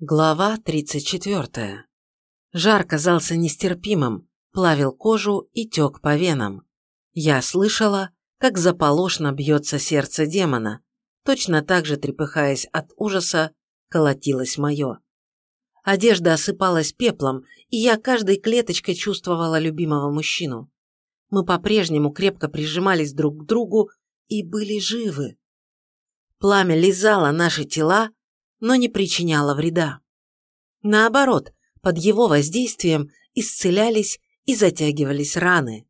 Глава 34. Жар казался нестерпимым, плавил кожу и тек по венам. Я слышала, как заполошно бьется сердце демона. Точно так же, трепыхаясь от ужаса, колотилось мое. Одежда осыпалась пеплом, и я каждой клеточкой чувствовала любимого мужчину. Мы по-прежнему крепко прижимались друг к другу и были живы. Пламя лизало наши тела, но не причиняло вреда. Наоборот, под его воздействием исцелялись и затягивались раны.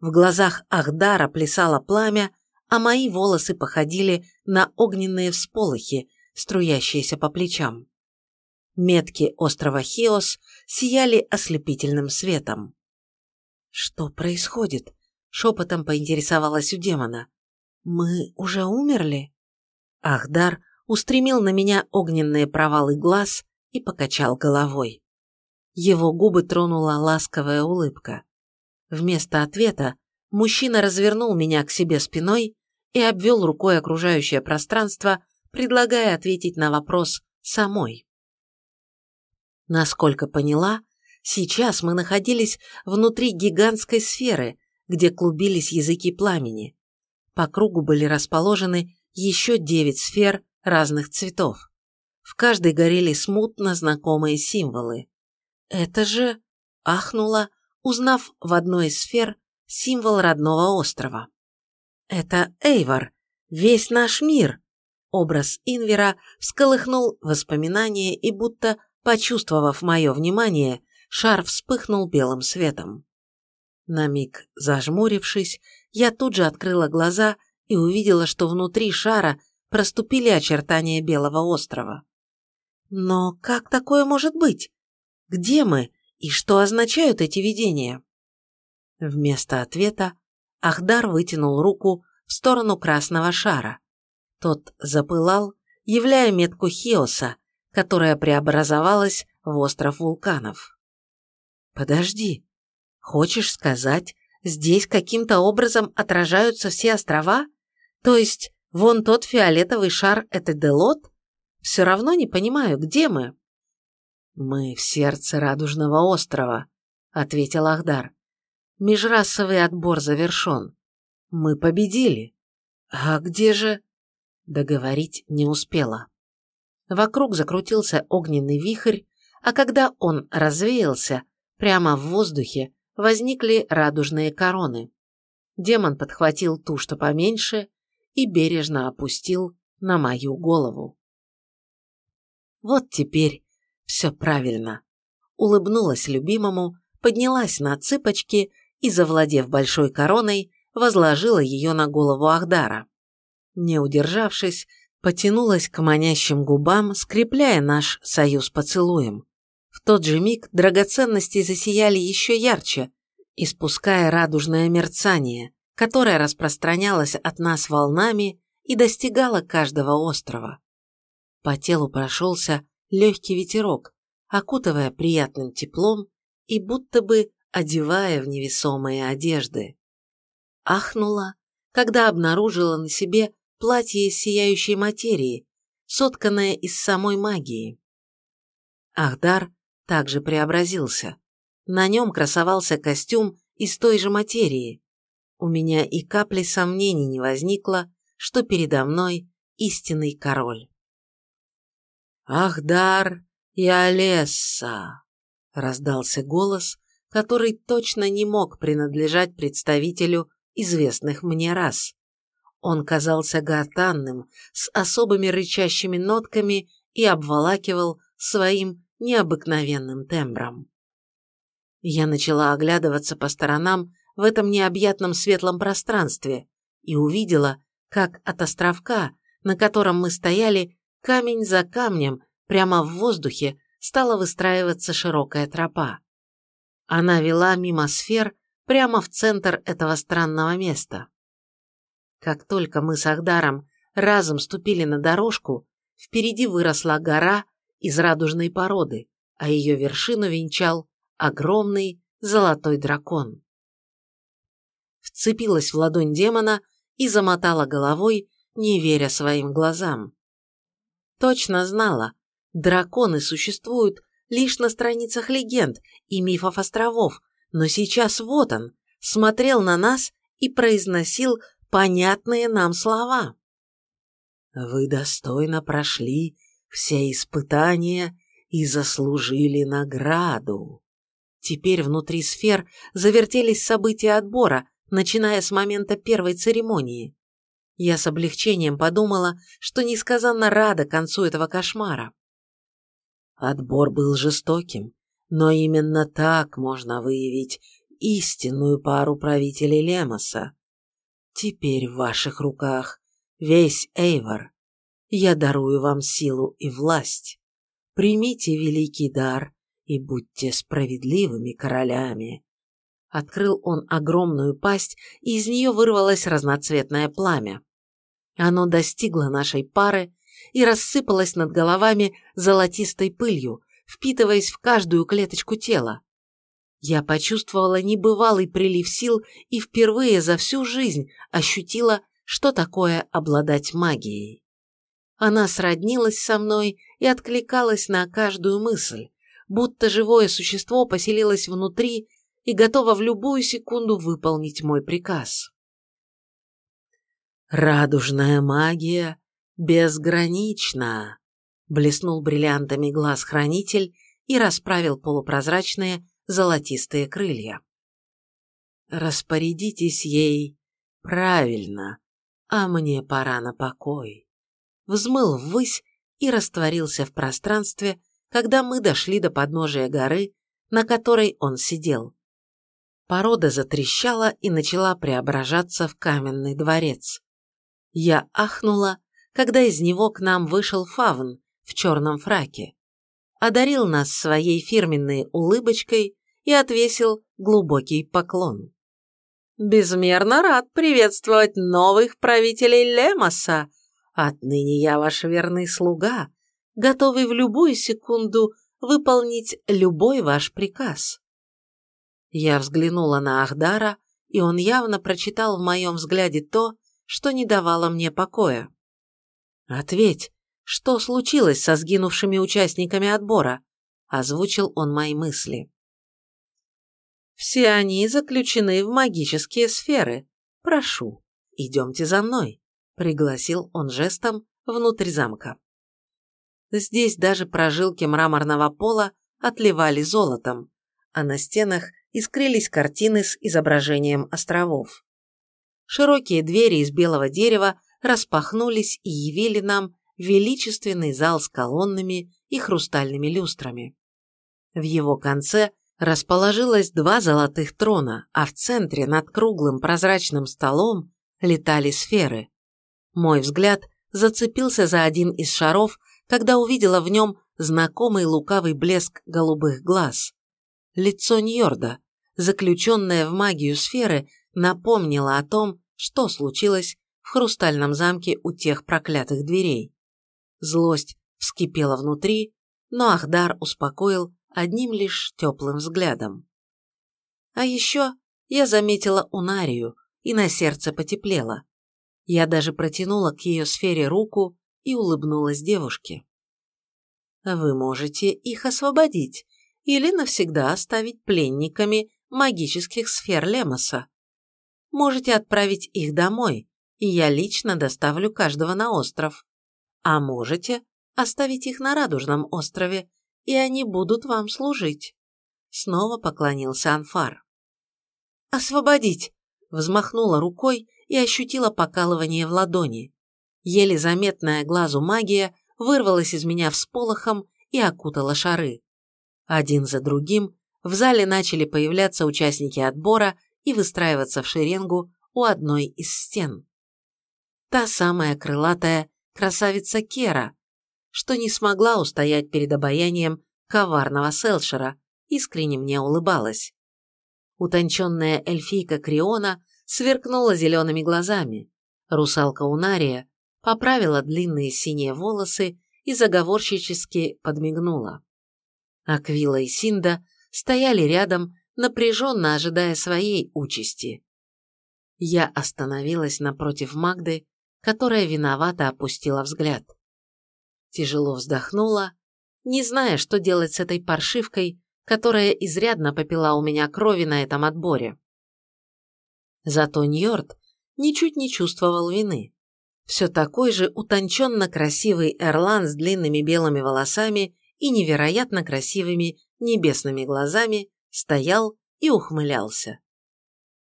В глазах Ахдара плясало пламя, а мои волосы походили на огненные всполохи, струящиеся по плечам. Метки острова Хиос сияли ослепительным светом. «Что происходит?» — шепотом поинтересовалась у демона. «Мы уже умерли?» Ахдар устремил на меня огненные провалы глаз и покачал головой. Его губы тронула ласковая улыбка. Вместо ответа мужчина развернул меня к себе спиной и обвел рукой окружающее пространство, предлагая ответить на вопрос самой. Насколько поняла, сейчас мы находились внутри гигантской сферы, где клубились языки пламени. По кругу были расположены еще девять сфер разных цветов. В каждой горели смутно знакомые символы. Это же... ахнула, узнав в одной из сфер символ родного острова. Это Эйвор, весь наш мир. Образ Инвера всколыхнул воспоминания и будто, почувствовав мое внимание, шар вспыхнул белым светом. На миг зажмурившись, я тут же открыла глаза и увидела, что внутри шара проступили очертания Белого острова. Но как такое может быть? Где мы и что означают эти видения? Вместо ответа Ахдар вытянул руку в сторону красного шара. Тот запылал, являя метку Хиоса, которая преобразовалась в остров вулканов. «Подожди, хочешь сказать, здесь каким-то образом отражаются все острова? То есть вон тот фиолетовый шар – это Делот? Все равно не понимаю, где мы?» «Мы в сердце Радужного острова», – ответил Ахдар. «Межрасовый отбор завершен. Мы победили. А где же...» Договорить не успела. Вокруг закрутился огненный вихрь, а когда он развеялся, прямо в воздухе возникли радужные короны. Демон подхватил ту, что поменьше, и бережно опустил на мою голову. Вот теперь все правильно. Улыбнулась любимому, поднялась на цыпочки и, завладев большой короной, возложила ее на голову Ахдара. Не удержавшись, потянулась к манящим губам, скрепляя наш союз поцелуем. В тот же миг драгоценности засияли еще ярче, испуская радужное мерцание, которое распространялось от нас волнами и достигало каждого острова. По телу прошелся легкий ветерок, окутывая приятным теплом и будто бы одевая в невесомые одежды. Ахнула, когда обнаружила на себе платье из сияющей материи, сотканное из самой магии. Ахдар также преобразился. На нем красовался костюм из той же материи. У меня и капли сомнений не возникло, что передо мной истинный король. «Ахдар и Олесса!» — раздался голос, который точно не мог принадлежать представителю известных мне рас. Он казался гортанным, с особыми рычащими нотками и обволакивал своим необыкновенным тембром. Я начала оглядываться по сторонам в этом необъятном светлом пространстве и увидела, как от островка, на котором мы стояли, камень за камнем, прямо в воздухе, стала выстраиваться широкая тропа. Она вела мимо сфер прямо в центр этого странного места. Как только мы с Ахдаром разом ступили на дорожку, впереди выросла гора из радужной породы, а ее вершину венчал огромный золотой дракон. Вцепилась в ладонь демона и замотала головой, не веря своим глазам. Точно знала, Драконы существуют лишь на страницах легенд и мифов островов, но сейчас вот он, смотрел на нас и произносил понятные нам слова. «Вы достойно прошли все испытания и заслужили награду». Теперь внутри сфер завертелись события отбора, начиная с момента первой церемонии. Я с облегчением подумала, что несказанно рада концу этого кошмара. Отбор был жестоким, но именно так можно выявить истинную пару правителей Лемоса. Теперь в ваших руках весь Эйвор. Я дарую вам силу и власть. Примите великий дар и будьте справедливыми королями. Открыл он огромную пасть, и из нее вырвалось разноцветное пламя. Оно достигло нашей пары и рассыпалось над головами золотистой пылью, впитываясь в каждую клеточку тела. Я почувствовала небывалый прилив сил и впервые за всю жизнь ощутила, что такое обладать магией. Она сроднилась со мной и откликалась на каждую мысль, будто живое существо поселилось внутри и готово в любую секунду выполнить мой приказ. «Радужная магия безгранична!» блеснул бриллиантами глаз хранитель и расправил полупрозрачные золотистые крылья. «Распорядитесь ей правильно, а мне пора на покой». Взмыл ввысь и растворился в пространстве, когда мы дошли до подножия горы, на которой он сидел. Порода затрещала и начала преображаться в каменный дворец. Я ахнула, когда из него к нам вышел фавн в черном фраке, одарил нас своей фирменной улыбочкой и отвесил глубокий поклон. «Безмерно рад приветствовать новых правителей Лемоса. Отныне я ваш верный слуга, готовый в любую секунду выполнить любой ваш приказ». Я взглянула на Ахдара, и он явно прочитал в моем взгляде то, что не давало мне покоя. «Ответь, что случилось со сгинувшими участниками отбора?» – озвучил он мои мысли. «Все они заключены в магические сферы. Прошу, идемте за мной», – пригласил он жестом внутрь замка. Здесь даже прожилки мраморного пола отливали золотом, а на стенах искрились картины с изображением островов. Широкие двери из белого дерева распахнулись и явили нам величественный зал с колоннами и хрустальными люстрами. В его конце расположилось два золотых трона, а в центре над круглым прозрачным столом летали сферы. Мой взгляд зацепился за один из шаров, когда увидела в нем знакомый лукавый блеск голубых глаз. Лицо Ньорда, заключенное в магию сферы, напомнило о том, что случилось в хрустальном замке у тех проклятых дверей. Злость вскипела внутри, но Ахдар успокоил одним лишь теплым взглядом. А еще я заметила Унарию, и на сердце потеплело. Я даже протянула к ее сфере руку и улыбнулась девушке. Вы можете их освободить или навсегда оставить пленниками магических сфер Лемоса. Можете отправить их домой, и я лично доставлю каждого на остров. А можете оставить их на Радужном острове, и они будут вам служить. Снова поклонился Анфар. «Освободить!» Взмахнула рукой и ощутила покалывание в ладони. Еле заметная глазу магия вырвалась из меня всполохом и окутала шары. Один за другим в зале начали появляться участники отбора и выстраиваться в шеренгу у одной из стен. Та самая крылатая красавица Кера, что не смогла устоять перед обаянием коварного Селшера, искренне мне улыбалась. Утонченная эльфийка Криона сверкнула зелеными глазами. Русалка Унария поправила длинные синие волосы и заговорщически подмигнула. Аквила и Синда стояли рядом, напряженно ожидая своей участи. Я остановилась напротив Магды, которая виновато опустила взгляд. Тяжело вздохнула не зная, что делать с этой паршивкой, которая изрядно попила у меня крови на этом отборе. Зато Ньорд ничуть не чувствовал вины. Все такой же утонченно красивый Эрлан с длинными белыми волосами и невероятно красивыми небесными глазами стоял и ухмылялся.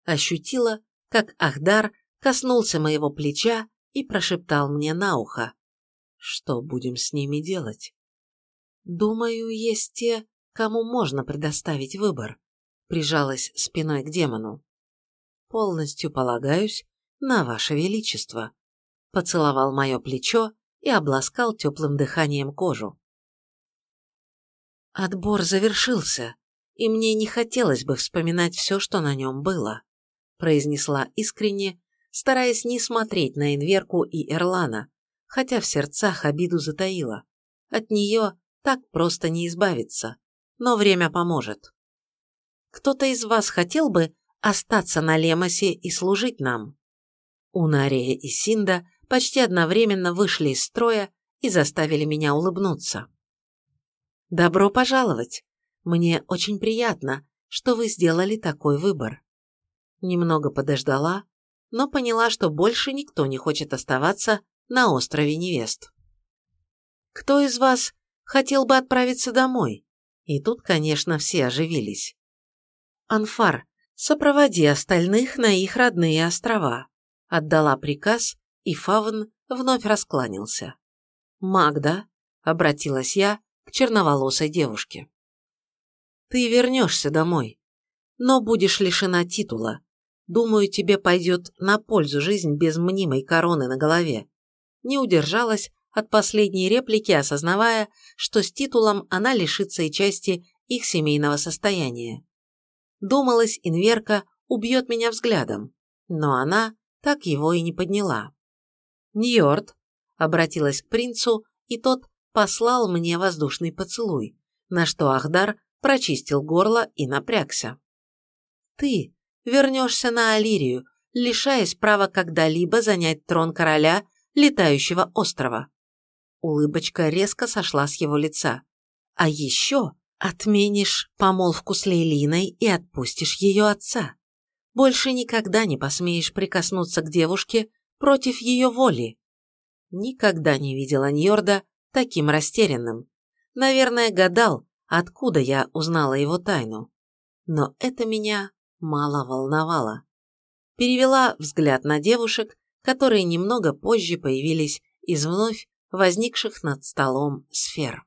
Ощутила, как Ахдар коснулся моего плеча и прошептал мне на ухо. Что будем с ними делать? Думаю, есть те, кому можно предоставить выбор, прижалась спиной к демону. Полностью полагаюсь на ваше величество, поцеловал мое плечо и обласкал теплым дыханием кожу. Отбор завершился, и мне не хотелось бы вспоминать все, что на нем было, произнесла искренне, стараясь не смотреть на Инверку и Эрлана, хотя в сердцах обиду затаила. От нее так просто не избавиться, но время поможет. Кто-то из вас хотел бы остаться на Лемосе и служить нам? Унария и Синда почти одновременно вышли из строя и заставили меня улыбнуться. «Добро пожаловать! Мне очень приятно, что вы сделали такой выбор». Немного подождала, но поняла, что больше никто не хочет оставаться на острове невест. «Кто из вас хотел бы отправиться домой?» И тут, конечно, все оживились. «Анфар, сопроводи остальных на их родные острова», отдала приказ, и Фавн вновь раскланялся. «Магда», — обратилась я к черноволосой девушке. «Ты вернешься домой, но будешь лишена титула. Думаю, тебе пойдет на пользу жизнь без мнимой короны на голове». Не удержалась от последней реплики, осознавая, что с титулом она лишится и части их семейного состояния. Думалась, инверка убьет меня взглядом, но она так его и не подняла. «Ньорд», — обратилась к принцу, и тот послал мне воздушный поцелуй, на что Ахдар прочистил горло и напрягся. «Ты вернешься на Алирию, лишаясь права когда-либо занять трон короля летающего острова». Улыбочка резко сошла с его лица. «А еще отменишь помолвку с Лейлиной и отпустишь ее отца. Больше никогда не посмеешь прикоснуться к девушке, против ее воли. Никогда не видела Ньорда таким растерянным. Наверное, гадал, откуда я узнала его тайну. Но это меня мало волновало. Перевела взгляд на девушек, которые немного позже появились из вновь возникших над столом сфер.